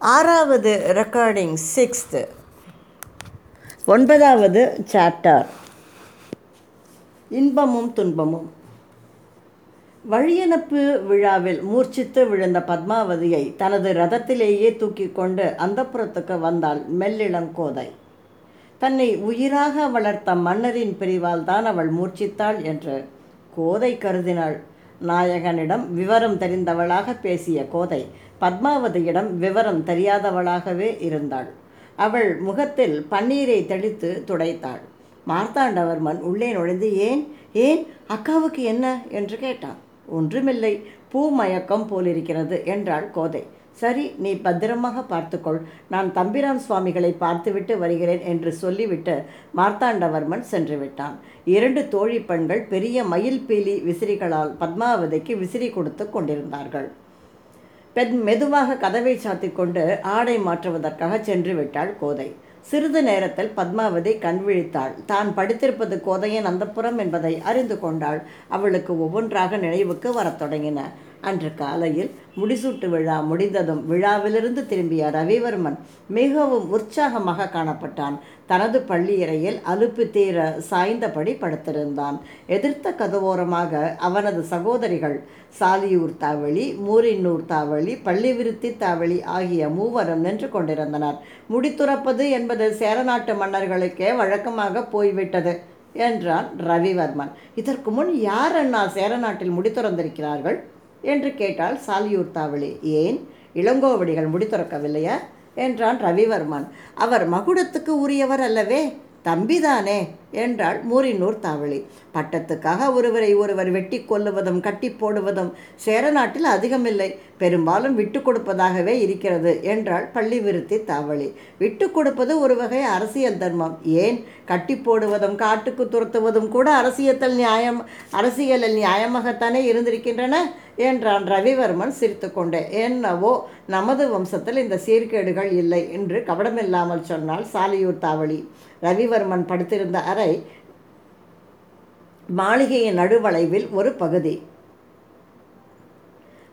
ஆறாவது recording sixth ஒன்பதாவது chapter இன்பமும் துன்பமும். வழியனுப்பு விழாவில் மூர்ச்சித்து விழுந்த பத்மாவதியை தனது ரதத்திலேயே தூக்கி கொண்டு அந்தப்புறத்துக்கு வந்தாள் மெல்லிளங்கோதை தன்னை உயிராக வளர்த்த மன்னரின் பிரிவால் தான் அவள் மூர்ச்சித்தாள் என்று கோதை கருதினாள். நாயகனிடம் விவரம் தெரிந்தவளாக பேசிய கோதை பத்மாவதியிடம் விவரம் தெரியாதவளாகவே இருந்தாள். அவள் முகத்தில் பன்னீரை தெளித்து துடைத்தாள். மார்த்தாண்டவர்மன் உள்ளே நுழைந்து ஏன் ஏன் அக்காவுக்கு என்ன? என்று கேட்டான். ஒன்றுமில்லை பூ மயக்கம் போலிருக்கிறது என்றாள் கோதை. சரி நீ பத்திரமாக பார்த்துக்கொள். நான் தம்பிரான் சுவாமிகளை பார்த்துவிட்டு வருகிறேன் என்று சொல்லிவிட்டு மார்த்தாண்டவர்மன் சென்று விட்டான். இரண்டு தோழி பெண்கள் பெரிய மயில் பீலி விசிறிகளால் பத்மாவதிக்கு விசிறி கொடுத்து கொண்டிருந்தார்கள். பெண் மெதுவாக கதவை சாத்திக்கொண்டு ஆடை மாற்றுவதற்காக சென்று விட்டாள் கோதை. சிறிது நேரத்தில் பத்மாவதி கண் விழித்தாள். தான் படித்திருப்பது கோதையின் அந்தப்புறம் என்பதை அறிந்து கொண்டாள். அவளுக்கு ஒவ்வொன்றாக நினைவுக்கு வரத் தொடங்கின. அன்று காலையில் முடிசூட்டு விழா முடிந்ததும் விழாவிலிருந்து திரும்பிய ரவிவர்மன் மிகவும் உற்சாகமாக காணப்பட்டான். தனது பள்ளியறையில் அலுப்பு தீர சாய்ந்தபடி படுத்திருந்தான். எதிர்த்த கதவோரமாக அவனது சகோதரிகள் சாலியூர் தாவளி மூரின்னூர் தாவளி பள்ளிவிருத்தி தாவளி ஆகிய மூவரும் நின்று கொண்டிருந்தனர். முடித்துறப்பது என்பது சேரநாட்டு மன்னர்களுக்கே வழக்கமாக போய்விட்டது என்றான் ரவிவர்மன். இதற்கு முன் யார் அண்ணா சேரநாட்டில் முடித்துறந்திருக்கிறார்கள்? என்று கேட்டாள் சாலியூர் தாவளி. ஏன்? இளங்கோவடிகள் முடித்துறக்கவில்லையா என்றான் ரவிவர்மன். அவர் மகுடத்துக்கு உரியவர் அல்லவே. தம்பிதானே? என்றாள் மூரினூர் தாவளி. பட்டத்துக்காக ஒருவரை ஒருவர் வெட்டி கொல்லுவதும் கட்டி போடுவதும் சேரநாட்டில் அதிகமில்லை. பெரும்பாலும் விட்டு கொடுப்பதாகவே இருக்கிறது என்றாள் பள்ளி விருத்தி தாவளி. விட்டு கொடுப்பது ஒரு வகை அரசியல் தர்மம். ஏன்? கட்டி போடுவதும் காட்டுக்கு துரத்துவதும் கூட அரசியத்தில் நியாயம் அரசியலில் நியாயமாகத்தானே இருந்திருக்கின்றன? என்றான் ரவிவர்மன் சிரித்துக்கொண்டே என்னவோ நமது வம்சத்தில் இந்த சீர்கேடுகள் இல்லை என்று கவடமில்லாமல் சொன்னாள் சாலியூர் தாவளி. ரவிவர்மன் படுத்திருந்த அறை மாளிகையின் நடுவளைவில் ஒரு பகுதி.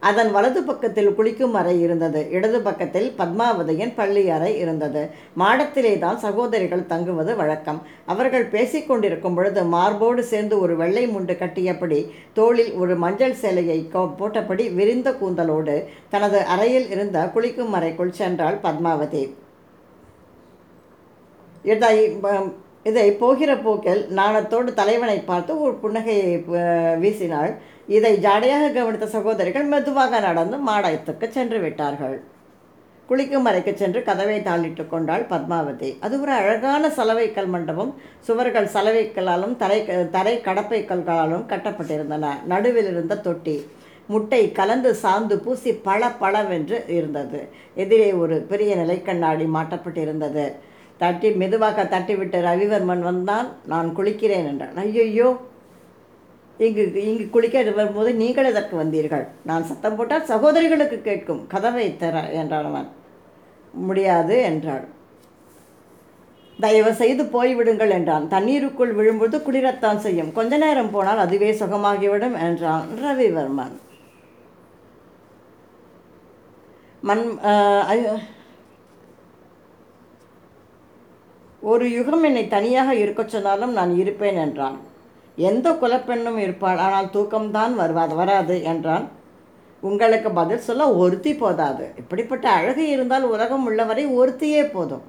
அதன் வலது பக்கத்தில் குளிக்கும் அறை இருந்தது. இடது பக்கத்தில் பத்மாவதியின் பள்ளி அறை இருந்தது. மாடத்திலே தான் சகோதரிகள் தங்குவது வழக்கம். அவர்கள் பேசிக்கொண்டிருக்கும் பொழுது மார்போடு சேர்ந்து ஒரு வெள்ளை முண்டு கட்டியபடி தோளில் ஒரு மஞ்சள் சேலையை போட்டபடி விரிந்த கூந்தலோடு தனது அறையில் இருந்த குளிக்கும் அறைக்குள் சென்றாள் பத்மாவதி. இதை இதை போகிற போக்கில் நாணத்தோடு தலைவனை பார்த்து ஒரு புன்னகையை வீசினாள். இதை ஜாடையாக கவனித்த சகோதரிகள் மெதுவாக நடந்து மாடாயத்துக்கு சென்று விட்டார்கள். குளிக்கும் அறைக்கு சென்று கதவை தாளிட்டு கொண்டாள் பத்மாவதி. அது ஒரு அழகான சலவைக்கல் மண்டபம். சுவர்கள் சலவைக்கல்லாலும் தரை தரை கடப்பை கல்களாலும் கட்டப்பட்டிருந்தன. நடுவில் இருந்த தொட்டி. முட்டை கலந்து சாந்து பூசி பள பழவென்று இருந்தது. எதிரே ஒரு பெரிய நிலைக்கண்ணாடி மாட்டப்பட்டிருந்தது. தட்டி மெதுவாக தட்டிவிட்டு ரவிவர்மன் வந்தான். நான் குளிக்கிறேன் என்றான். ஐயையோ! இங்கு இங்கு குளிக்க வரும்போது நீங்கள் எதற்கு வந்தீர்கள்? நான் சத்தம் போட்டால் சகோதரிகளுக்கு கேட்கும். கதவை தர என்றான் அவன். முடியாது என்றாள். தயவு செய்து போய்விடுங்கள் என்றான். தண்ணீருக்குள் விழும்போது குளிரத்தான் செய்யும். கொஞ்ச நேரம் போனால் அதுவே சுகமாகிவிடும் என்றான் ரவிவர்மன். மண் ஒரு யுகம் என்னை தனியாக இருக்கச் சொன்னாலும் நான் இருப்பேன் என்றான். எந்த குலப்பெண்ணும் இருப்பாள் ஆனால் தூக்கம்தான் வருவாது வராது என்றான். உங்களுக்கு பதில் சொல்ல ஒருத்தி போதாது. இப்படிப்பட்ட அழகு இருந்தால் உலகம் உள்ளவரை ஒருத்தியே போதும்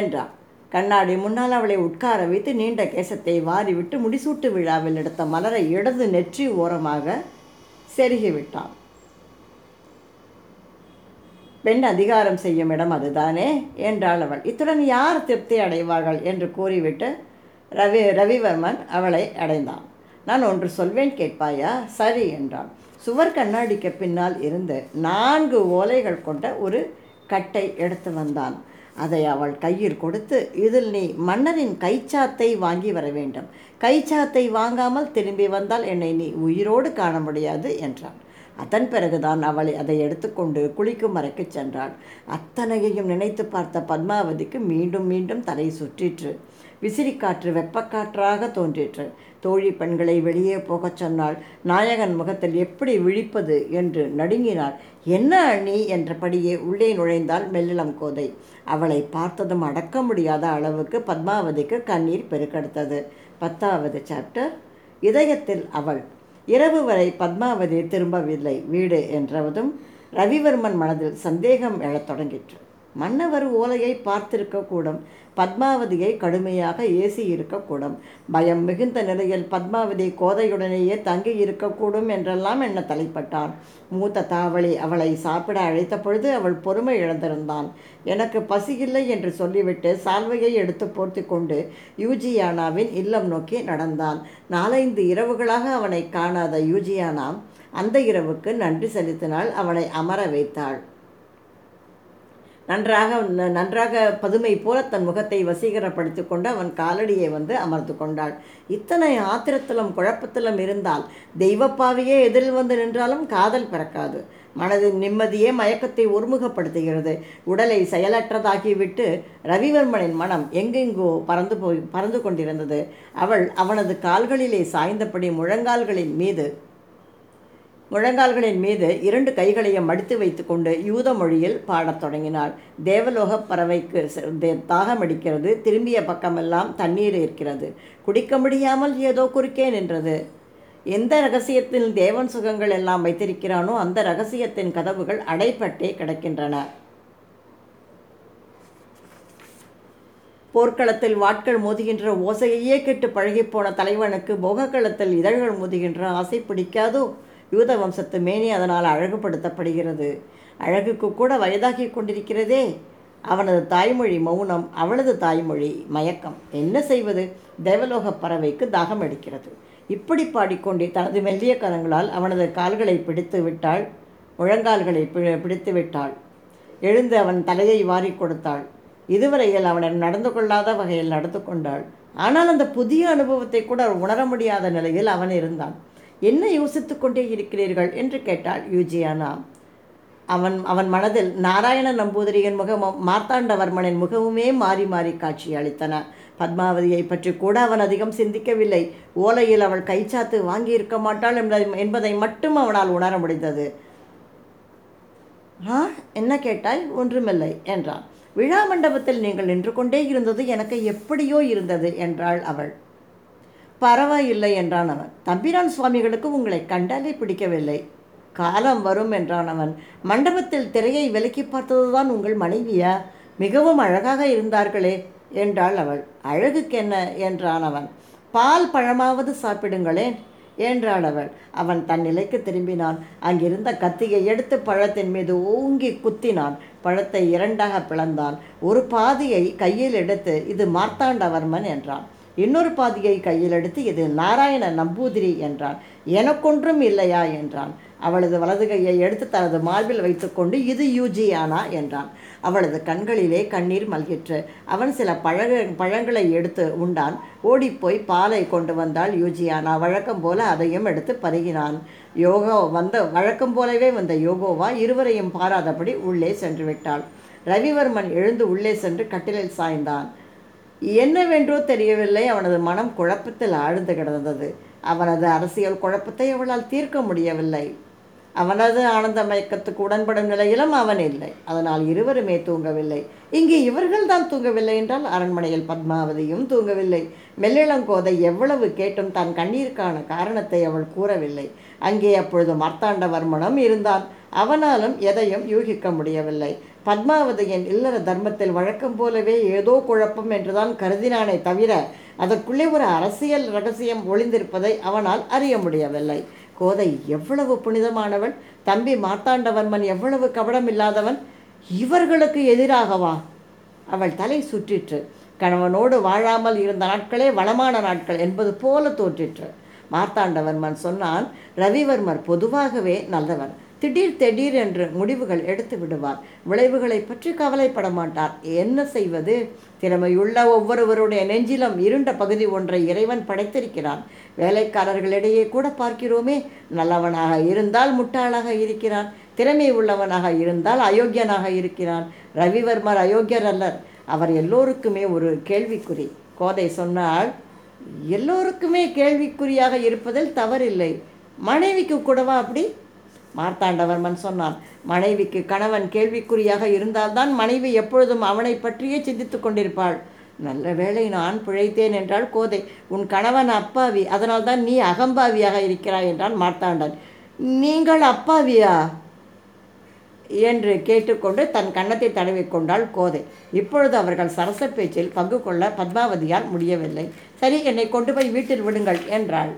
என்றான். கண்ணாடி முன்னால் அவளை உட்கார வைத்து நீண்ட கேசத்தை வாரிவிட்டு முடிசூட்டு விழாவில் எடுத்த மலரை இடது நெற்றி ஓரமாக செருகிவிட்டான். பெண் அதிகாரம் செய்யும் இடம் அதுதானே? என்றாள் அவள். இத்துடன் யார் திருப்தி அடைவார்கள்? என்று கூறிவிட்டு ரவி ரவிவர்மன் அவளை அடைந்தான். நான் ஒன்று சொல்வேன் கேட்பாயா? சரி என்றான் சுவர் கண்ணாடிக்கு பின்னால் இருந்து நான்கு ஓலைகள் கொண்ட ஒரு கட்டை எடுத்து வந்தான். அதை அவள் கையில் கொடுத்து இதில் நீ மன்னரின் கைச்சாத்தை வாங்கி வர வேண்டும். கைச்சாத்தை வாங்காமல் திரும்பி வந்தால் என்னை நீ உயிரோடு காண முடியாது என்றான். அதன் பிறகுதான் அவளை அதை எடுத்துக்கொண்டு குளிக்கும் அறைக்கு சென்றாள். அத்தனையையும் நினைத்து பார்த்த பத்மாவதிக்கு மீண்டும் மீண்டும் தலை சுற்றிற்று. விசிறிக்காற்று வெப்பக்காற்றாக தோன்றிற்று. தோழி பெண்களை வெளியே போகச் சொன்னால் நாயகன் முகத்தில் எப்படி விழிப்பது? என்று நடுங்கினாள். என்ன அணி என்றபடியே உள்ளே நுழைந்தால் மெல்லிளம் கோதை. அவளை பார்த்ததும் அடக்க முடியாத அளவுக்கு பத்மாவதிக்கு கண்ணீர் பெருக்கெடுத்தது. பத்தாவது சாப்டர் இதயத்தில் அவள் இரவு வரை பத்மாவதி திரும்பவில்லை. வீடு என்றதும் ரவிவர்மன் மனதில் சந்தேகம் எழத் தொடங்கிற்று. மன்னவர் ஓலையை பார்த்திருக்கக்கூடும். பத்மாவதியை கடுமையாக ஏசி இருக்கக்கூடும் பயம் மிகுந்த நிலையில் பத்மாவதி கோதையுடனேயே தங்கி இருக்கக்கூடும் என்றெல்லாம் என்ன தலைப்பட்டான் மூத்த தாவளி அவளை சாப்பிட அழைத்த பொழுது அவள் பொறுமை இழந்திருந்தான். எனக்கு பசியில்லை என்று சொல்லிவிட்டு சால்வையை எடுத்து போர்த்தி கொண்டு யூஜியானாவின் இல்லம் நோக்கி நடந்தான். நாலைந்து இரவுகளாக அவனை காணாத யூஜியானா அந்த இரவுக்கு நன்றி செலுத்தினாள் அவனை அமர வைத்தாள். நன்றாக நன்றாக பதுமை போல தன் முகத்தை வசீகரப்படுத்தி கொண்டு அவன் காலடியை வந்து அமர்ந்து கொண்டாள். இத்தனை ஆத்திரத்திலும் குழப்பத்திலும் இருந்தால் தெய்வப்பாவையே எதிரில் வந்து நின்றாலும் காதல் பிறக்காது. மனதின் நிம்மதியே மயக்கத்தை ஒருமுகப்படுத்துகிறது. உடலை செயலற்றதாகிவிட்டு ரவிவர்மனின் மனம் எங்கெங்கோ பறந்து போய் பறந்து கொண்டிருந்தது. அவள் அவனது கால்களிலே சாய்ந்தபடி முழங்கால்களின் மீது முழங்கால்களின் மீது இரண்டு கைகளையும் மடித்து வைத்துக்கொண்டு யூத மொழியில் பாடத் தொடங்கினாள். தேவலோக பறவைக்கு தாகம் அடிக்கிறது. திரும்பிய பக்கமெல்லாம் தண்ணீர் இருக்கிறது குடிக்க முடியாமல் ஏதோ குறுக்கே நின்றது எந்த ரகசியத்தில் தேவன் சுகங்கள் எல்லாம் வைத்திருக்கிறானோ அந்த ரகசியத்தின் கதவுகள் அடைப்பட்டே கிடக்கின்றன. போர்க்களத்தில் வாட்கள் மோதுகின்ற ஓசையையே கெட்டு பழகிப்போன தலைவனுக்கு போகக்களத்தில் இதழ்கள் மோதுகின்ற ஆசை பிடிக்காதோ? யூத வம்சத்து மேனி அதனால் அழகுபடுத்தப்படுகிறது. அழகுக்கு கூட வயதாகி கொண்டிருக்கிறதே. அவனது தாய்மொழி மௌனம் அவளது தாய்மொழி மயக்கம். என்ன செய்வது? தேவலோக பறவைக்கு தாகம் அடிக்கிறது. இப்படி பாடிக்கொண்டே தனது மெல்லிய கரங்களால் அவனது கால்களை பிடித்து விட்டாள். முழங்கால்களை பிடித்து விட்டாள். எழுந்து அவன் தலையை வாரி கொடுத்தாள். இதுவரையில் அவனை நடந்து கொள்ளாத வகையில் நடந்து கொண்டாள். ஆனால் அந்த புதிய அனுபவத்தை கூட உணர முடியாத நிலையில் அவன் இருந்தான். என்ன யோசித்து கொண்டே இருக்கிறீர்கள் என்று கேட்டாள் யூஜியானா. அவன் அவன் மனதில் நாராயண நம்பூதிரியின் முகமும் மார்த்தாண்டவர்மனின் முகமுமே மாறி மாறி காட்சி அளித்தன. பத்மாவதியை பற்றி கூட அவன் அதிகம் சிந்திக்கவில்லை. ஓலையில் அவள் கைச்சாத்து வாங்கியிருக்க மாட்டாள் என்பதை மட்டும் அவனால் உணர முடிந்தது. ஆ என்ன கேட்டாய்? ஒன்றுமில்லை என்றான். விழா மண்டபத்தில் நீங்கள் நின்று கொண்டே இருந்தது எனக்கு எப்படியோ இருந்தது என்றாள் அவள். பரவாயில்லை என்றான் அவன். தம்பிரான் சுவாமிகளுக்கு உங்களை கண்டாலே பிடிக்கவில்லை. காலம் வரும் என்றான் அவன். மண்டபத்தில் திரையை விலக்கி பார்த்ததுதான் உங்கள் மனைவியா? மிகவும் அழகாக இருந்தார்களே என்றாள் அவள். அழகுக்கென்ன? என்றான் அவன். பால் பழமாவது சாப்பிடுங்களேன் என்றாள் அவள். அவன் தன் நிலைக்கு திரும்பினான். அங்கிருந்த கத்தியை எடுத்து பழத்தின் மீது ஓங்கி குத்தினான். பழத்தை இரண்டாக பிளந்தான். ஒரு பாதியை கையில் எடுத்து இது மார்த்தாண்டவர்மன் என்றான். இன்னொரு பாதியை கையில் எடுத்து இது நாராயண நம்பூதிரி என்றான். எனக்கொன்றும் இல்லையா என்றான். அவளது வலது கையை எடுத்து தனது மார்பில் வைத்துக்கொண்டு இது யூஜியானா என்றான். அவளது கண்களிலே கண்ணீர் மல்கிற்று. அவன் சில பழக பழங்களை எடுத்து உண்டான். ஓடிப்போய் பாலை கொண்டு வந்தாள் யூஜியானா வழக்கம் போல அதையும் எடுத்து பருகினான். யோகோ வந்த வழக்கம் போலவே வந்த யோகோவா இருவரையும் பாராதபடி உள்ளே சென்று விட்டாள். ரவிவர்மன் எழுந்து உள்ளே சென்று கட்டிலில் சாய்ந்தான். என்னவென்றோ தெரியவில்லை. அவனது மனம் குழப்பத்தில் ஆழ்ந்து கிடந்தது. அவனது அரசியல் குழப்பத்தை அவளால் தீர்க்க முடியவில்லை. அவனது ஆனந்த மயக்கத்துக்கு உடன்படும் நிலையிலும் அவன் இல்லை. அதனால் இருவருமே தூங்கவில்லை. இங்கே இவர்கள் தான் தூங்கவில்லை என்றால் அரண்மனையில் பத்மாவதியும் தூங்கவில்லை. மெல்லிளங்கோதை எவ்வளவு கேட்டும் தன் கண்ணீருக்கான காரணத்தை அவள் கூறவில்லை. அங்கே அப்பொழுது மார்த்தாண்டவர்மனும் இருந்தான். அவனாலும் எதையும் யூகிக்க முடியவில்லை. பத்மாவதியின் இல்லற தர்மத்தில் வழக்கம் போலவே ஏதோ குழப்பம் என்றுதான் கருதினானே தவிர அதற்குள்ளே ஒரு அரசியல் ரகசியம் ஒளிந்திருப்பதை அவனால் அறிய முடியவில்லை. கோதை எவ்வளவு புனிதமானவள் தம்பி மார்த்தாண்டவர்மன் எவ்வளவு கபடம் இல்லாதவன் இவர்களுக்கு எதிராகவா? அவள் தலை சுற்றிற்று. கணவனோடு வாழாமல் இருந்த நாட்களே வளமான நாட்கள் என்பது போல தோற்றிற்று மார்த்தாண்டவர்மன் சொன்னான் ரவிவர்மர் பொதுவாகவே நல்லவன். திடீர் திடீர் என்று முடிவுகள் எடுத்து விடுவார். விளைவுகளை பற்றி கவலைப்பட மாட்டார். என்ன செய்வது? திறமையுள்ள ஒவ்வொருவருடைய நெஞ்சிலும் இருண்ட பகுதி ஒன்றை இறைவன் படைத்திருக்கிறான். வேலைக்காரர்களிடையே கூட பார்க்கிறோமே நல்லவனாக இருந்தால் முட்டாளாக இருக்கிறான். திறமை உள்ளவனாக இருந்தால் அயோக்கியனாக இருக்கிறான். ரவிவர்மர் அயோக்கியர் அல்லர். அவர் எல்லோருக்குமே ஒரு கேள்விக்குறி. கோதை சொன்னால் எல்லோருக்குமே கேள்விக்குறியாக இருப்பதில் தவறில்லை. மனைவிக்கு கூடவா அப்படி? மார்த்தாண்டவர்மன் சொன்னான் மனைவிக்கு கணவன் கேள்விக்குறியாக இருந்தால்தான் மனைவி எப்பொழுதும் அவனை பற்றியே சிந்தித்துக் கொண்டிருப்பாள். நல்ல வேளை நான் பிழைத்தேன் என்றால் கோதை. உன் கணவன் அப்பாவி அதனால்தான் நீ அகம்பாவியாக இருக்கிறாய் என்றான் மார்த்தாண்டன். நீங்கள் அப்பாவியா? என்று கேட்டுக்கொண்டு தன் கன்னத்தை தடவிக்கொண்டாள் கோதை. இப்பொழுது அவர்கள் சரச பேச்சில் பங்கு கொள்ள பத்மாவதியால் முடியவில்லை. சரி என்னை கொண்டு போய் வீட்டில் விடுங்கள் என்றாள்.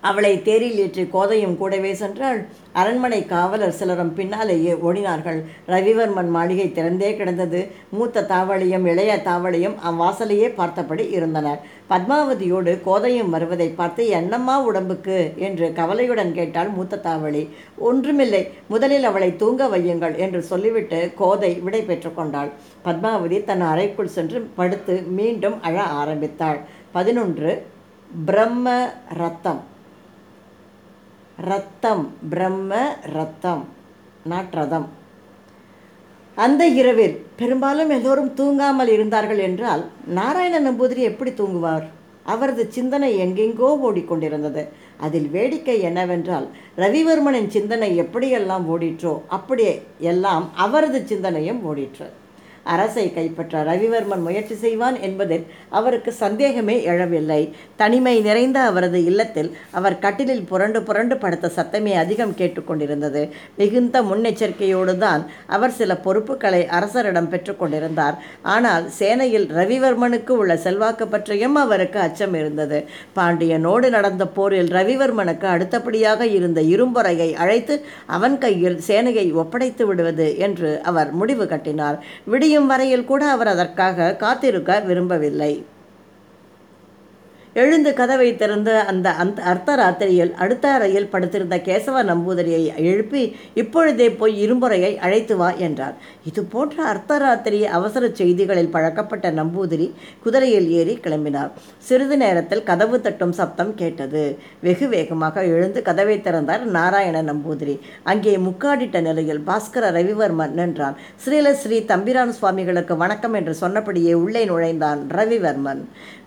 அவளை தேரில் ஏற்றி கோதையும் கூடவே சென்றாள். அரண்மனை காவலர் சிலரும் பின்னாலேயே ஓடினார்கள். ரவிவர்மன் மாளிகை திறந்தே கிடந்தது. மூத்த தாவளியும் இளைய தாவளியும் அவ்வாசலையே பார்த்தபடி இருந்தனர். பத்மாவதியோடு கோதையும் வருவதை பார்த்து என்னம்மா உடம்புக்கு? என்று கவலையுடன் கேட்டாள் மூத்த தாவளி. ஒன்றுமில்லை. முதலில் அவளை தூங்க வையுங்கள் என்று சொல்லிவிட்டு கோதை விடை பெற்று கொண்டாள். பத்மாவதி தன் அறைக்குள் சென்று படுத்து மீண்டும் அழ ஆரம்பித்தாள். பதினொன்று. பிரம்ம ரத்தம் ரத்தம் பிரம்ம ரத்தம் நாட் ரதம். அந்த இரவில் பெரும்பாலும் எல்லோரும் தூங்காமல் இருந்தார்கள் என்றால் நாராயண நம்பூதிரி எப்படி தூங்குவார்? அவரது சிந்தனை எங்கெங்கோ ஓடிக்கொண்டிருந்தது. அதில் வேடிக்கை என்னவென்றால் ரவிவர்மனின் சிந்தனை எப்படியெல்லாம் ஓடிற்றோ அப்படியே எல்லாம் அவரது சிந்தனையும் ஓடிற்று. அரசை கைப்பற்ற ரவிவர்மன் முயற்சி செய்வான் என்பதில் அவருக்கு சந்தேகமே எழவில்லை. தனிமை நிறைந்த அவரது இல்லத்தில் அவர் கட்டிலில் புரண்டு புரண்டு படுத்த சத்தமே அதிகம் கேட்டுக்கொண்டிருந்தது. மிகுந்த முன்னெச்சரிக்கையோடு தான் அவர் சில பொறுப்புகளை அரசரிடம் பெற்றுக்கொண்டிருந்தார் ஆனால் சேனையில் ரவிவர்மனுக்கு உள்ள செல்வாக்கு பற்றியும் அவருக்கு அச்சம் இருந்தது. பாண்டியனோடு நடந்த போரில் ரவிவர்மனுக்கு அடுத்தபடியாக இருந்த இரும்பொறையை அழைத்து அவன் கையில் சேனையை ஒப்படைத்து விடுவது என்று அவர் முடிவு கட்டினார். விடியும் வரையில் கூட அவர் அதற்காக காத்திருக்க விரும்பவில்லை. எழுந்து கதவை திறந்து அந்த அந்த ராத்திரியில் அடுத்த அறையில் படுத்திருந்த கேசவ நம்பூதிரியை எழுப்பி இப்பொழுதே போய் இரும்புறையை அழைத்து வா என்றார். இது போன்ற அர்த்தராத்திரி அவசர செய்திகளில் பழக்கப்பட்ட நம்பூதிரி குதிரையில் ஏறி கிளம்பினார். சிறிது நேரத்தில் கதவு தட்டும் சப்தம் கேட்டது. வெகு வேகமாக எழுந்து கதவை திறந்தார் நாராயண நம்பூதிரி. அங்கே முக்காடிட்ட நிலையில் பாஸ்கர ரவிவர்மன் நின்றான். ஸ்ரீல ஸ்ரீ தம்பிரான் சுவாமிகளுக்கு வணக்கம் என்று சொன்னபடியே உள்ளே நுழைந்தான் ரவிவர்மன்.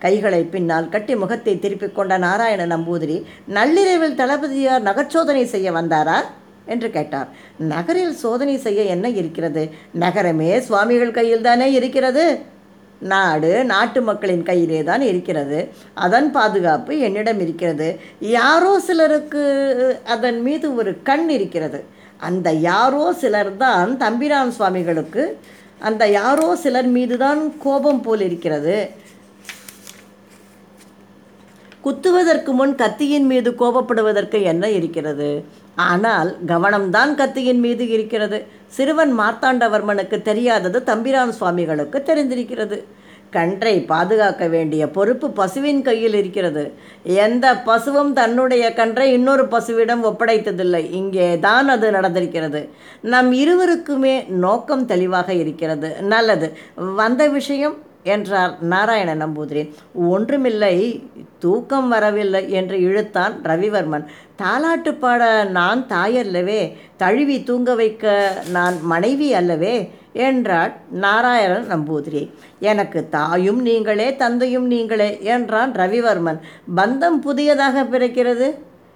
கைகளை பின்னால் கட்டி முகத்தை திருப்பிக் கொண்ட நாராயண நம்பூதிரி நள்ளிரவில் தளபதியார் நகச்சோதனை செய்ய வந்தாரா? என்று கேட்டார். நகரில் சோதனை செய்ய என்ன இருக்கிறது? நகரமே சுவாமிகள் கையில் தானே இருக்கிறது. நாடு நாட்டு மக்களின் கையிலே தான் இருக்கிறது. அதன் பாதுகாப்பு என்னிடம் இருக்கிறது. யாரோ சிலருக்கு அதன் மீது ஒரு கண் இருக்கிறது. அந்த யாரோ சிலர் தான் தம்பிரான் சுவாமிகளுக்கு அந்த யாரோ சிலர் மீது தான் கோபம் போல் இருக்கிறது. குத்துவதற்கு முன் கத்தியின் மீது கோபப்படுவதற்கு என்ன இருக்கிறது? ஆனால் கவனம்தான் கத்தியின் மீது இருக்கிறது. சிறுவன் மார்த்தாண்டவர்மனுக்கு தெரியாதது தம்பிரான் சுவாமிகளுக்கு தெரிந்திருக்கிறது. கன்றை பாதுகாக்க வேண்டிய பொறுப்பு பசுவின் கையில் இருக்கிறது. எந்த பசுவும் தன்னுடைய கன்றை இன்னொரு பசுவிடம் ஒப்படைத்ததில்லை. இங்கே தான் அது நடந்திருக்கிறது. நம் இருவருக்குமே நோக்கம் தெளிவாக இருக்கிறது. நல்லது. வந்த விஷயம் என்றார் நாராயண நம்பூதிரி. ஒன்றுமில்லை தூக்கம் வரவில்லை என்று இழுத்தான் ரவிவர்மன். தாலாட்டு பாட நான் தாயல்லவே தழுவி தூங்க வைக்க நான் மனைவி அல்லவே என்றாள் நாராயணன் நம்பூதிரி. எனக்கு தாயும் நீங்களே தந்தையும் நீங்களே என்றான் ரவிவர்மன். பந்தம் புதியதாக பிறக்கிறது?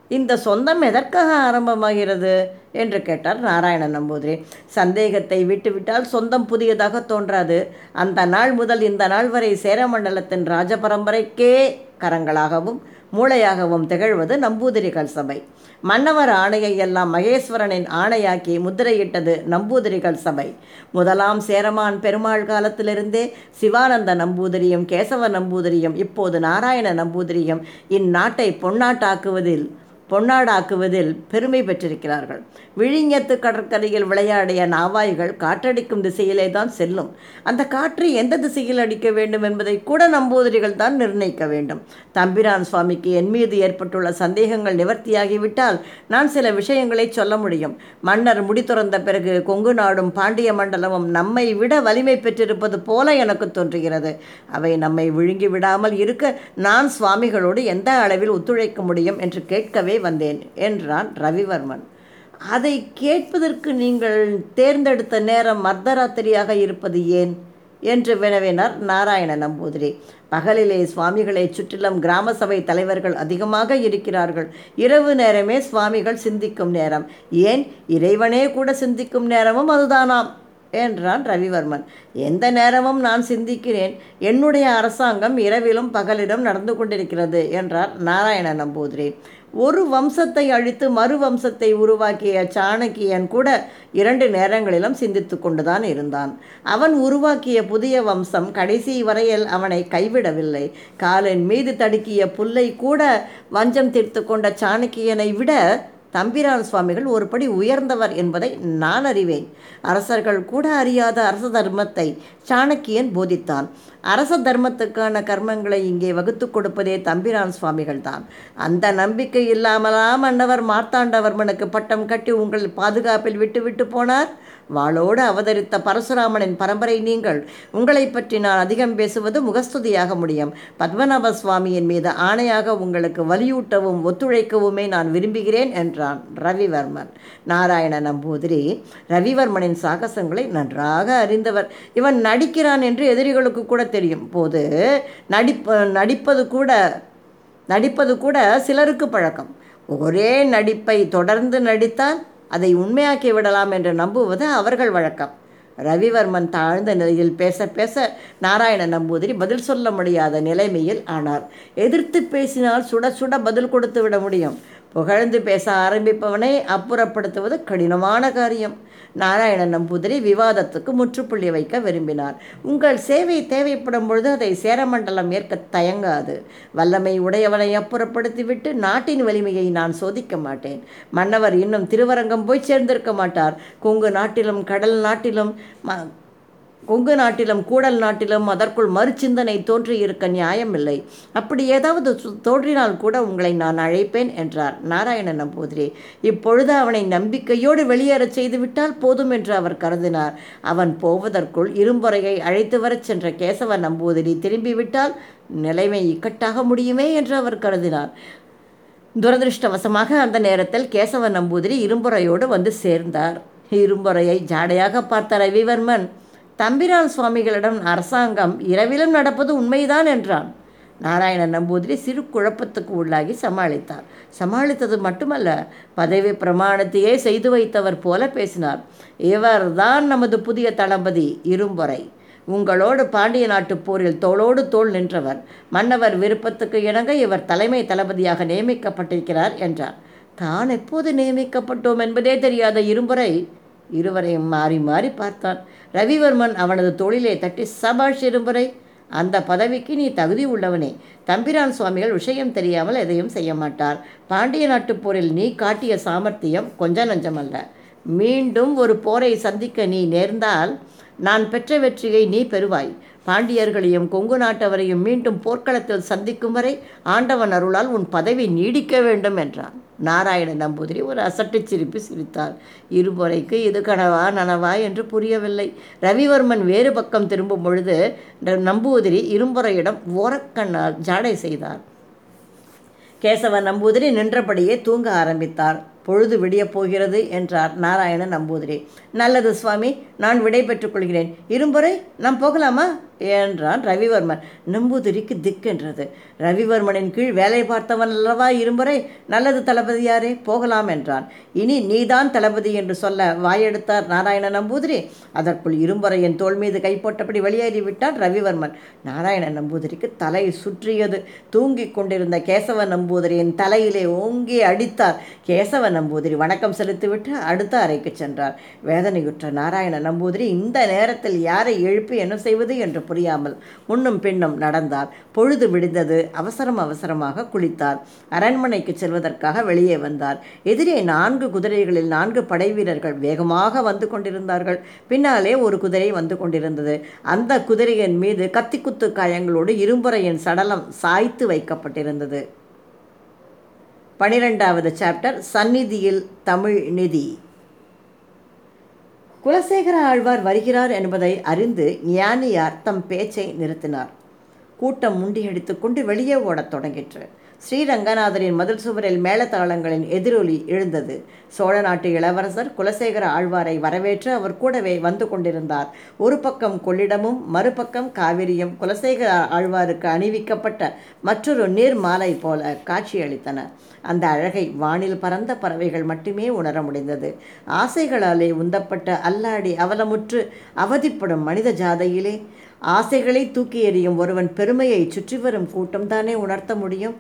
இந்த சொந்தம் எதற்காக ஆரம்பமாகிறது? என்று கேட்டார் நாராயண நம்பூதிரி. சந்தேகத்தை விட்டுவிட்டால் சொந்தம் புதியதாக தோன்றாது. அந்த நாள் முதல் இந்த நாள் வரை சேரமண்டலத்தின் ராஜபரம்பரைக்கே கரங்களாகவும் மூளையாகவும் திகழ்வது நம்பூதிரிகள் சபை. மன்னவர் ஆணையை எல்லாம் மகேஸ்வரனின் ஆணையாக்கி முத்திரையிட்டது நம்பூதிரிகள் சபை. முதலாம் சேரமான் பெருமாள் காலத்திலிருந்தே சிவானந்த நம்பூதிரியும் கேசவ நம்பூதிரியும் இப்போது நாராயண நம்பூதிரியும் இந்நாட்டை பொன்னாட்டாக்குவதில் பொன்னாடாக்குவதில் பெருமை பெற்றிருக்கிறார்கள். விழிஞத்து கடற்கரையில் விளையாடிய நாவாய்கள் காற்றடிக்கும் திசையிலே தான் செல்லும். அந்த காற்று எந்த திசையில் அடிக்க வேண்டும் என்பதை கூட நம்பூதிரிகள் தான் நிர்ணயிக்க வேண்டும். தம்பிரான் சுவாமிக்கு என் மீது ஏற்பட்டுள்ள சந்தேகங்கள் நிவர்த்தியாகிவிட்டால் நான் சில விஷயங்களை சொல்ல முடியும். மன்னர் முடி துறந்த பிறகு கொங்கு நாடும் பாண்டிய மண்டலமும் நம்மை விட வலிமை பெற்றிருப்பது போல எனக்கு தோன்றுகிறது. அவை நம்மை விழுங்கி விடாமல் இருக்க நான் சுவாமிகளோடு எந்த அளவில் ஒத்துழைக்க முடியும் என்று கேட்கவே வந்தேன் என்றான் ரவிவர்மன். அதை கேட்பதற்கு நீங்கள் தேர்ந்தெடுத்த நேரம் மர்தராத்திரியாக இருப்பது ஏன்? என்று வினவினார் நாராயண நம்பூதிரி. பகலிலே சுவாமிகளை சுற்றிலும் கிராம சபை தலைவர்கள் அதிகமாக இருக்கிறார்கள். இரவு நேரமே சுவாமிகள் சிந்திக்கும் நேரம். ஏன்? இறைவனே கூட சிந்திக்கும் நேரமும் அதுதானாம். என்றான் ரவிவர்மன். எந்த நேரமும் நான் சிந்திக்கிறேன். என்னுடைய அரசாங்கம் இரவிலும் பகலிடம் நடந்து கொண்டிருக்கிறது என்றார் நாராயண நம்பூதிரி. ஒரு வம்சத்தை அழித்து மறு வம்சத்தை உருவாக்கிய சாணக்கியன் கூட இரண்டு நேரங்களிலும் சிந்தித்து கொண்டுதான் இருந்தான். அவன் உருவாக்கிய புதிய வம்சம் கடைசி வரையில் அவனை கைவிடவில்லை. காலின் மீது தடுக்கிய புல்லை கூட வஞ்சம் தீர்த்து கொண்ட சாணக்கியனை விட தம்பிரான் சுவாமிகள் ஒருபடி உயர்ந்தவர் என்பதை நான் அறிவேன். அரசர்கள் கூட அறியாத அரச தர்மத்தை சாணக்கியன் போதித்தான். அரச தர்மத்துக்கான கர்மங்களை இங்கே வகுத்து கொடுப்பதே தம்பிரான் சுவாமிகள் தான் அந்த நம்பிக்கை இல்லாமலா மன்னவர் மார்த்தாண்டவர்மனுக்கு பட்டம் கட்டி உங்கள் பாதுகாப்பில் விட்டு விட்டு போனார்? வாளோடு அவதரித்த பரசுராமனின் பரம்பரை நீங்கள். உங்களை பற்றி நான் அதிகம் பேசுவது முகஸ்துதியாக முடியும். பத்மநாப சுவாமியின் மீது ஆணையாக உங்களுக்கு வலியூட்டவும் ஒத்துழைக்கவுமே நான் விரும்புகிறேன் என்றான் ரவிவர்மன். நாராயண நம்பூதிரி ரவிவர்மனின் சாகசங்களை நன்றாக அறிந்தவர். இவன் நடிக்கிறான் என்று எதிரிகளுக்கு கூட தெரியும். போது நடிப்ப நடிப்பது கூட நடிப்பது கூட சிலருக்கு பழக்கம். ஒரே நடிப்பை தொடர்ந்து நடித்தால் அதை உண்மையாக்கி விடலாம் என்று நம்புவது அவர்கள் வழக்கம். ரவிவர்மன் தாழ்ந்த நிலையில் பேச பேச நாராயண நம்பூதிரி பதில் சொல்ல முடியாத நிலைமையில் ஆனார். எதிர்த்து பேசினால் சுட சுட பதில் கொடுத்து விட முடியும். புகழ்ந்து பேச ஆரம்பிப்பவனை அப்புறப்படுத்துவது கடினமான காரியம். நாராயண நம்பூதிரி விவாதத்துக்கு முற்றுப்புள்ளி வைக்க விரும்பினார். உங்கள் சேவை தேவைப்படும் பொழுது அதை சேரமண்டலம் ஏற்க தயங்காது. வல்லமை உடையவனை அப்புறப்படுத்திவிட்டு நாட்டின் வலிமையை நான் சோதிக்க மாட்டேன். மன்னவர் இன்னும் திருவரங்கம் போய் சேர்ந்திருக்க மாட்டார். கொங்கு நாட்டிலும் கடல் நாட்டிலும் கொங்கு நாட்டிலும் கூடல் நாட்டிலும் அதற்குள் மறுச்சிந்தனை தோன்றியிருக்க நியாயமில்லை. அப்படி ஏதாவது தோன்றினால் கூட உங்களை நான் அழைப்பேன் என்றார் நாராயண நம்பூதிரி. இப்பொழுது அவனை நம்பிக்கையோடு வெளியேறச் செய்துவிட்டால் போதும் என்று அவர் கருதினார். அவன் போவதற்குள் இரும்பொறையை அழைத்து வரச் சென்ற கேசவ நம்பூதிரி திரும்பிவிட்டால் நிலைமை இக்கட்டாக முடியுமே என்று அவர் கருதினார். துரதிருஷ்டவசமாக அந்த நேரத்தில் கேசவ நம்பூதிரி இரும்புறையோடு வந்து சேர்ந்தார். இரும்புறையை ஜாடையாக பார்த்த ரவிவர்மன். தம்பிரான் சுவாமிகளிடம் அரசாங்கம் இரவிலும் நடப்பது உண்மைதான் என்றான். நாராயண நம்பூதிரி சிறு குழப்பத்துக்கு உள்ளாகி சமாளித்தார். சமாளித்தது மட்டுமல்ல பதவி பிரமாணத்தையே செய்து வைத்தவர் போல பேசினார். இவர்தான் நமது புதிய தளபதி இரும்பொறை. உங்களோடு பாண்டிய நாட்டுப் போரில் தோளோடு தோள் நின்றவர். மன்னவர் விருப்பத்துக்கு இணங்க இவர் தலைமை தளபதியாக நியமிக்கப்பட்டிருக்கிறார் என்றார். தான் எப்போது நியமிக்கப்பட்டோம் என்பதே தெரியாத இரும்புரை இருவரையும் மாறி மாறி பார்த்தான். ரவிவர்மன் அவனது தொழிலை தட்டி சபாஷ் இரும்புரை அந்த பதவிக்கு நீ தகுதி உள்ளவனே. தம்பிரான் சுவாமிகள் விஷயம் தெரியாமல் எதையும் செய்ய மாட்டார். பாண்டிய நாட்டுப் போரில் நீ காட்டிய சாமர்த்தியம் கொஞ்ச நஞ்சமல்ல மீண்டும் ஒரு போரை சந்திக்க நீ நேர்ந்தால் நான் பெற்ற வெற்றியை நீ பெறுவாய். பாண்டியர்களையும் கொங்கு நாட்டவரையும் மீண்டும் போர்க்களத்தில் சந்திக்கும் வரை ஆண்டவன் அருளால் உன் பதவி நீடிக்க வேண்டும் என்றான். நாராயண நம்பூதிரி ஒரு அசட்டு சிரிப்பு சிரித்தார் இருமுறைக்கு இது கனவா நனவா என்று புரியவில்லை. ரவிவர்மன் வேறு பக்கம் திரும்பும் பொழுது நம்பூதிரி இரும்புறையிடம் ஓரக்கண்ணால் ஜாடை செய்தார் கேசவ நம்பூதிரி நின்றபடியே தூங்க ஆரம்பித்தார் பொழுது விடியப் போகிறது என்றார் நாராயண நம்பூதிரி. நல்லது சுவாமி நான் விடை பெற்றுக் கொள்கிறேன் இரும்புரை நாம் போகலாமா? என்றான் ரவிவர்மன். நம்பூதிரிக்கு திக்கென்றது. ரவிவர்மனின் கீழ் வேலை பார்த்தவன் அல்லவா இரும்புரை நல்லது தளபதியாரே போகலாம் என்றான். இனி நீதான் தளபதி என்று சொல்ல வாயெடுத்தார் நாராயண நம்பூதிரி. அதற்குள் இரும்புறையின் தோள் மீது கை போட்டபடி வெளியேறிவிட்டான் ரவிவர்மன். நாராயண நம்பூதிரிக்கு தலை சுற்றியது. தூங்கிக் கொண்டிருந்த கேசவ நம்பூதிரியின் தலையிலே ஓங்கி அடித்தார். கேசவ நம்பூதிரி வணக்கம் செலுத்திவிட்டு அடுத்த அறைக்கு சென்றார். வேதனையுற்ற நாராயண நம்பூதிரி இந்த நேரத்தில் யாரை எழுப்பி என்ன செய்வது என்று புரியாமல் முன்னும் பின்னும் நடந்தார் பொழுது விடிந்தது. அவசரம் அவசரமாக குளித்தார். அரண்மனைக்கு செல்வதற்காக வெளியே வந்தார். எதிரே நான்கு குதிரைகளில் நான்கு படை வீரர்கள் வேகமாக வந்து கொண்டிருந்தார்கள். பின்னாலே ஒரு குதிரை வந்து கொண்டிருந்தது. அந்த குதிரையின் மீது கத்திக்குத்து காயங்களோடு இரும்புறையின் சடலம் சாய்த்து வைக்கப்பட்டிருந்தது. பனிரெண்டாவது சாப்டர் சந்நிதியில் தமிழ் நிதி. குலசேகர ஆழ்வார் வருகிறார் என்பதை அறிந்து ஞானியார் தம் பேச்சை நிறுத்தினார். கூட்டம் முண்டியடித்துக் கொண்டு வெளியே ஓடத் தொடங்கிற்று. ஸ்ரீரங்கநாதரின் மதில் சுவரில் மேளதாளங்களின் எதிரொலி எழுந்தது. சோழ நாட்டு இளவரசர் குலசேகர ஆழ்வாரை வரவேற்று அவர் கூடவே வந்து கொண்டிருந்தார். ஒரு பக்கம் கொள்ளிடமும் மறுபக்கம் காவிரியும் குலசேகர ஆழ்வாருக்கு அணிவிக்கப்பட்ட மற்றொரு நீர் மாலை போல காட்சியளித்தன. அந்த அழகை வானில் பறந்த பறவைகள் மட்டுமே உணர முடிந்தது. ஆசைகளாலே உந்தப்பட்ட அல்லாடி அவலமுற்று அவதிப்படும் மனித ஜாதையிலே ஆசைகளை தூக்கி எறியும் ஒருவன் பெருமையை சுற்றி வரும் கூட்டம்தானே உணர்த்த முடியும்?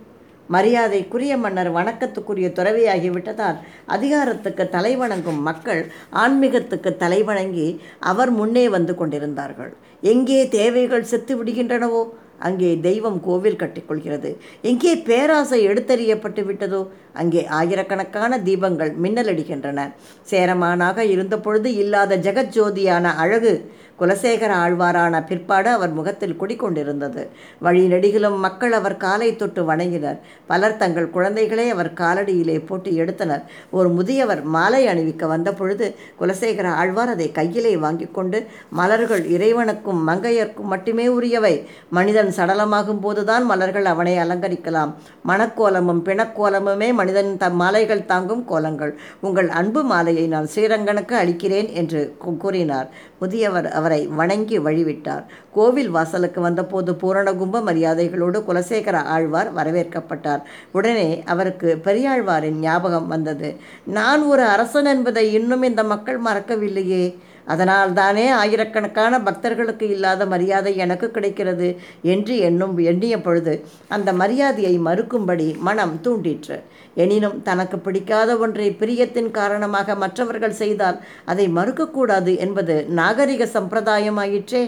மரியாதைக்குரிய மன்னர் வணக்கத்துக்குரிய துறவியாகிவிட்டதால் அதிகாரத்துக்கு தலைவணங்கும் மக்கள் ஆன்மீகத்துக்கு தலைவணங்கி அவர் முன்னே வந்து கொண்டிருந்தார்கள். எங்கே தேவைகள் செத்து விடுகின்றனவோ அங்கே தெய்வம் கோவில் கட்டிக்கொள்கிறது. எங்கே பேராசை எடுத்தறியப்பட்டு விட்டதோ அங்கே ஆயிரக்கணக்கான தீபங்கள் மின்னலடிக்கின்றன சேரமானாக இருந்தபொழுது இல்லாத ஜெகஜோதியான அழகு குலசேகர ஆழ்வாரான பிற்பாடு அவர் முகத்தில் குடிக்கொண்டிருந்தது வழி மக்கள் அவர் காலை தொட்டு வணங்கினர். பலர் தங்கள் குழந்தைகளை அவர் காலடியிலே போட்டு எடுத்தனர். ஒரு முதியவர் மாலை அணிவிக்க வந்த பொழுது குலசேகர ஆழ்வார் அதை கையிலே வாங்கி கொண்டு மலர்கள் இறைவனுக்கும் மங்கையர்க்கும் மட்டுமே உரியவை. மனிதன் சடலமாகும் போதுதான் மலர்கள் அவனை அலங்கரிக்கலாம். மணக்கோலமும் பிணக்கோலமுமே மனிதன் தம் மாலைகள் தாங்கும் கோலங்கள். உங்கள் அன்பு மாலையை நான் ஸ்ரீரங்கனுக்கு அளிக்கிறேன் என்று கூறினார். முதியவர் அவர் அவரை வணங்கி வழிவிட்டார். கோவில் வாசலுக்கு வந்தபோது பூரண கும்ப மரியாதைகளோடு குலசேகர ஆழ்வார் வரவேற்கப்பட்டார். உடனே அவருக்கு பெரியாழ்வாரின் ஞாபகம் வந்தது. நான் ஒரு அரசன் என்பதை இன்னும் இந்த மக்கள் மறக்கவில்லையே. அதனால் தானே ஆயிரக்கணக்கான பக்தர்களுக்கு இல்லாத மரியாதை எனக்கு கிடைக்கிறது என்று எண்ணும் எண்ணிய பொழுது அந்த மரியாதையை மறுக்கும்படி மனம் தூண்டிற்று. எனினும் தனக்கு பிடிக்காத ஒன்றை பிரியத்தின் காரணமாக மற்றவர்கள் செய்தால் அதை மறுக்கக்கூடாது என்பது நாகரிக சம்பிரதாயமாயிற்றே.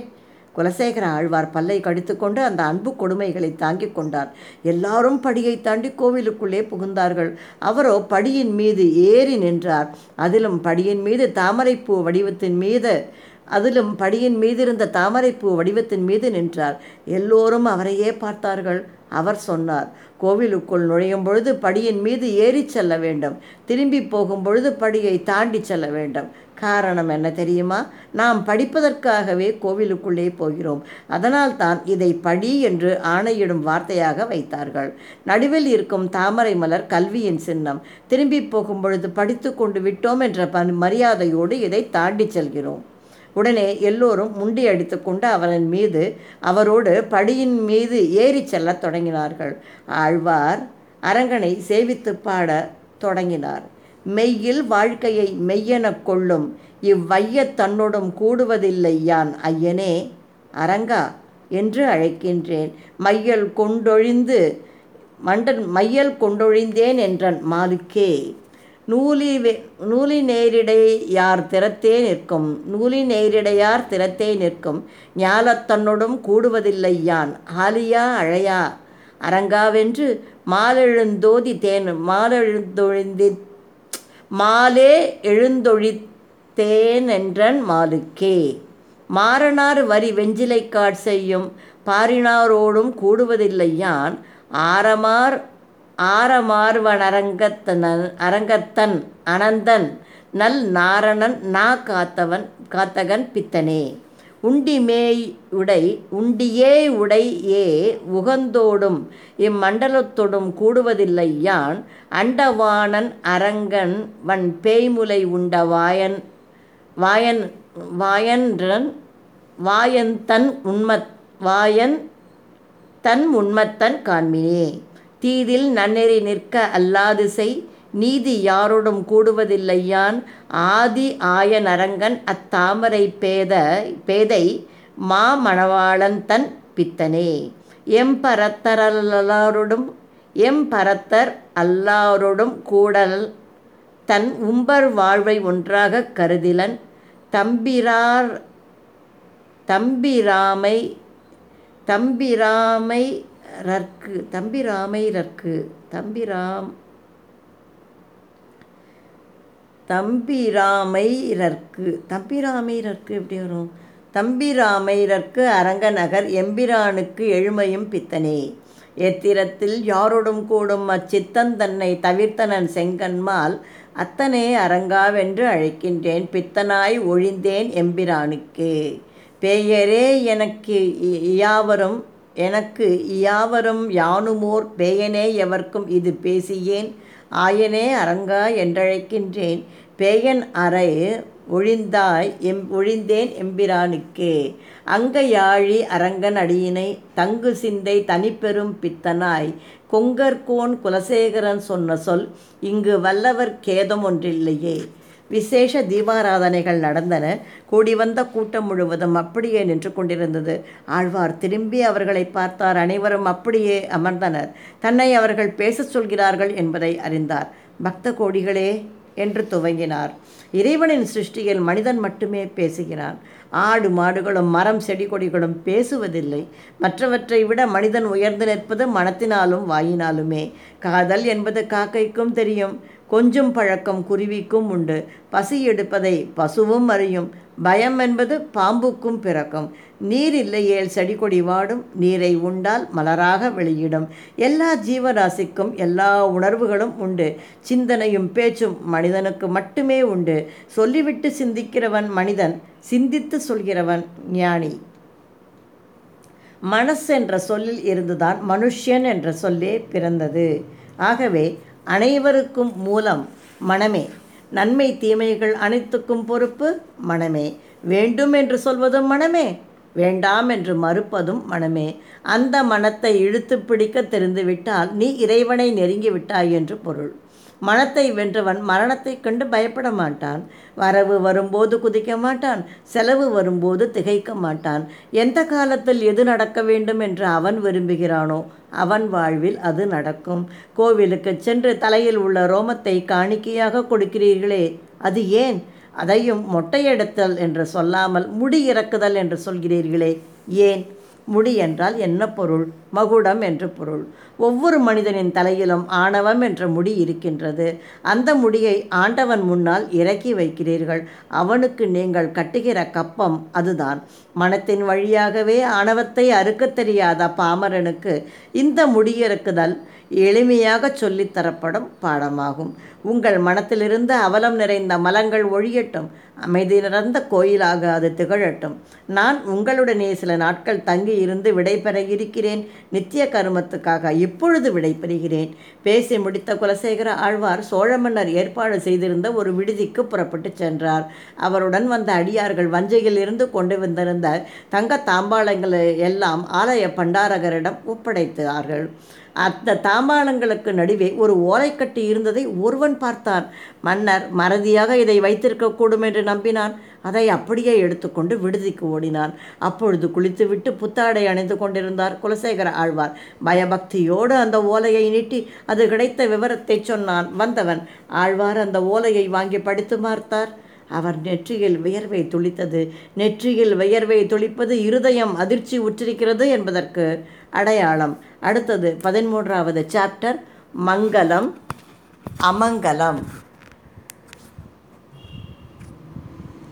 குலசேகர ஆழ்வார் பல்லை கடித்துக்கொண்டு அந்த அன்பு கொடுமைகளை தாங்கிக் கொண்டார். எல்லாரும் படியை தாண்டி கோவிலுக்குள்ளே புகுந்தார்கள். அவரோ படியின் மீது ஏறி நின்றார். அதிலும் படியின் மீது தாமரைப்பூ வடிவத்தின் மீது அதிலும் படியின் மீது இருந்த தாமரைப்பூ வடிவத்தின் மீது நின்றார். எல்லோரும் அவரையே பார்த்தார்கள். அவர் சொன்னார் கோவிலுக்குள் நுழையும் பொழுது படியின் மீது ஏறி செல்ல வேண்டும். திரும்பி போகும் பொழுது படியை தாண்டி செல்ல வேண்டும். காரணம் என்ன தெரியுமா? நாம் படிப்பதற்காகவே கோவிலுக்குள்ளே போகிறோம். அதனால் தான் இதை படி என்று ஆணையிடும் வார்த்தையாக வைத்தார்கள். நடுவில் இருக்கும் தாமரை மலர் கல்வியின் சின்னம். திரும்பி போகும் பொழுது படித்து கொண்டு விட்டோம் என்ற மரியாதையோடு இதை தாண்டி செல்கிறோம். உடனே எல்லோரும் முண்டி அடித்துக்கொண்டு அவனின் மீது அவரோடு படியின் மீது ஏறி செல்லத் தொடங்கினார்கள். ஆழ்வார் அரங்கனை சேவித்து பாட தொடங்கினார். மெய்யில் வாழ்க்கையை மெய்யெனக் கொள்ளும் இவ்வைய தன்னோடும் கூடுவதில்லை யான் ஐயனே. அரங்கா என்று அழைக்கின்றேன். மையல் கொண்டொழிந்து மண்டன் மையல் கொண்டொழிந்தேன் என்றன் மாலுக்கே. நூலி நூலி நேரிடை யார் திறத்தே நிற்கும்? நூலி நேரிடையார் திறத்தே நிற்கும். ஞாலத்தன்னோடும் கூடுவதில்லை யான் ஆலியா அழையா அரங்காவென்று மாலெழுந்தோதி தேன் மாலெழுந்தொழிந்தி மாலே எழுந்தொழித்தேன் என்றன் மாலுக்கே. மாறனார் வரி வெஞ்சிலை காட் செய்யும் பாரினாரோடும் கூடுவதில்லை யான் ஆரமார் ஆரமார்வன் அரங்கத்தன் அரங்கத்தன் அனந்தன் நல் நாரணன் நா காத்தவன் காத்தகன் பித்தனே. உண்டிமேய் உடை உண்டியே உடை ஏ உகந்தோடும் இம்மண்டலத்தோடும் கூடுவதில்லை யான் அண்டவாணன் அரங்கன் வன் பேய்முலை உண்ட வாயன் வாயன் வாயன்றன் வாயந்தன் உண்மத் வாயன் தன் உண்மத்தன் காண்மினே. தீதில் நன்னெறி நிற்க அல்லாது செய் நீதி யாரோடும் கூடுவதில்லையான். ஆதி ஆய நரங்கன் அத்தாமரை பேத பேதை மாமணவாளன் தன் பித்தனே. எம்பரத்தரல்லாரோடும் எம்பரத்தர் அல்லாரோடும் கூடல் தன் உம்பர் வாழ்வை ஒன்றாக கருதிலன். தம்பிரார் தம்பிராமை தம்பிராமை ரற்கு தம்பிராமைரற்கு தம்பிராம் தம்பிராமைரற்கு தம்பிராமைரற்கு எப்படி வரும்? தம்பிராமைரற்கு அரங்கநகர் எம்பிரானுக்கு எழுமையும் பித்தனே. எத்திரத்தில் யாரோடும் கூடும் அச்சித்தன் தன்னை தவிர்த்தனன் செங்கன்மால் அத்தனே அரங்காவென்று அழைக்கின்றேன். பித்தனாய் ஒழிந்தேன் எம்பிரானுக்கே. பெயரே எனக்கு யாவரும் எனக்கு யாவரும் யானுமோர் பேயனே எவர்க்கும் இது பேசியேன். ஆயனே அரங்கா என்றழைக்கின்றேன். பேயன் அறை ஒழிந்தாய் எம் ஒழிந்தேன் எம்பிரானுக்கே. அங்கையாழி அரங்கன் அடியினை தங்கு சிந்தை தனிப்பெரும் பித்தனாய். கொங்கர்கோன் குலசேகரன் சொன்ன சொல் இங்கு வல்லவர் கேதம் ஒன்றில்லையே. விசேஷ தீபாராதனைகள் நடந்தன. கூடி வந்த கூட்டம் முழுவதும் அப்படியே நின்று கொண்டிருந்தது. ஆழ்வார் திரும்பி அவர்களை பார்த்தார். அனைவரும் அப்படியே அமர்ந்தனர். தன்னை அவர்கள் பேசச் சொல்கிறார்கள் என்பதை அறிந்தார். பக்த கோடிகளே! என்று துவங்கினார். இறைவனின் சிருஷ்டியில் மனிதன் மட்டுமே பேசுகிறான். ஆடு மாடுகளும் மரம் செடி கொடிகளும் பேசுவதில்லை. மற்றவற்றை விட மனிதன் உயர்ந்து நிற்பது மனத்தினாலும் வாயினாலுமே. காதல் என்பது காக்கைக்கும் தெரியும் கொஞ்சம் பழக்கம் குருவிக்கும் உண்டு. பசி எடுப்பதை பசுவும் அறியும். பயம் என்பது பாம்புக்கும் பிறக்கும். நீர் இல்லையேல் செடி கொடி வாடும் நீரை உண்டால் மலராக வெளியிடும். எல்லா ஜீவராசிக்கும் எல்லா உணர்வுகளும் உண்டு. சிந்தனையும் பேச்சும் மனிதனுக்கு மட்டுமே உண்டு. சொல்லிவிட்டு சிந்திக்கிறவன் மனிதன் சிந்தித்து சொல்கிறவன் ஞானி. மனஸ் என்ற சொல்லில் இருந்துதான் மனுஷ்யன் என்ற சொல்லே பிறந்தது. ஆகவே அனைவருக்கும் மூலம் மனமே நன்மை தீமைகள் அனைத்துக்கும் பொறுப்பு மனமே. வேண்டும் என்று சொல்வதும் மனமே. வேண்டாம் என்று மறுப்பதும் மனமே. அந்த மனத்தை இழுத்து பிடிக்க தெரிந்துவிட்டால் நீ இறைவனை நெருங்கி விட்டாய் என்று பொருள். மனத்தை வென்றவன் மரணத்தை கண்டு பயப்பட மாட்டான். வரவு வரும்போது குதிக்க மாட்டான். செலவு வரும்போது திகைக்க மாட்டான். எந்த காலத்தில் எது நடக்க வேண்டும் என்று அவன் விரும்புகிறானோ அவன் வாழ்வில் அது நடக்கும். கோவிலுக்கு சென்று தலையில் உள்ள ரோமத்தை காணிக்கையாக கொடுக்கிறீர்களே அது ஏன்? அதையும் மொட்டையெடுத்தல் என்று சொல்லாமல் முடி இறக்குதல் என்று சொல்கிறீர்களே. ஏன்? முடி என்றால் என்ன பொருள்? மகுடம் என்று பொருள். ஒவ்வொரு மனிதனின் தலையிலும் ஆணவம் என்ற முடி இருக்கின்றது. அந்த முடியை ஆண்டவன் முன்னால் இறக்கி வைக்கிறீர்கள். அவனுக்கு நீங்கள் கட்டுகிற கப்பம் அதுதான். மனத்தின் வழியாகவே ஆணவத்தை அறுக்கத் தெரியாத பாமரனுக்கு இந்த முடியிறக்குதல் எளிமையாக சொல்லித்தரப்படும் பாடமாகும். உங்கள் மனத்திலிருந்து அவலம் நிறைந்த மலங்கள் ஒழியட்டும். அமைதி நிறந்த கோயிலாக அது திகழட்டும். நான் உங்களுடனே சில நாட்கள் தங்கி இருந்து விடைபெற இருக்கிறேன். நித்திய கருமத்துக்காக இப்பொழுது விடைபெறுகிறேன். பேசி முடித்த குலசேகர ஆழ்வார் சோழ மன்னர் ஏற்பாடு செய்திருந்த ஒரு விடுதிக்கு புறப்பட்டு சென்றார். அவருடன் வந்த அடியார்கள் வஞ்சையில் இருந்து கொண்டு வந்திருந்த தங்க தாம்பாளங்களை எல்லாம் ஆலய பண்டாரகரிடம் ஒப்படைத்தார்கள். அந்த தாம்பாளங்களுக்கு நடுவே ஒரு ஓலைக்கட்டு இருந்ததை ஒருவன் பார்த்தான். மன்னர் மறதியாக இதை வைத்திருக்கக்கூடும் என்று நம்பினான். அதை அப்படியே எடுத்துக்கொண்டு விடுதிக்கு ஓடினான். அப்பொழுது குளித்துவிட்டு புத்தாடை அணிந்து கொண்டிருந்தார் குலசேகர ஆழ்வார். பயபக்தியோடு அந்த ஓலையை நீட்டி அது கிடைத்த விவரத்தை சொன்னான். வந்தவன் ஆழ்வார் அந்த ஓலையை வாங்கி படித்து பார்த்தார் அவர் நெற்றியில் வியர்வை துளித்தது. நெற்றியில் வியர்வை துளிப்பது இருதயம் அதிர்ச்சி உற்றிருக்கிறது என்பதற்கு அடையாளம். அடுத்தது பதிமூன்றாவது சாப்டர் மங்களம் அமங்கலம்.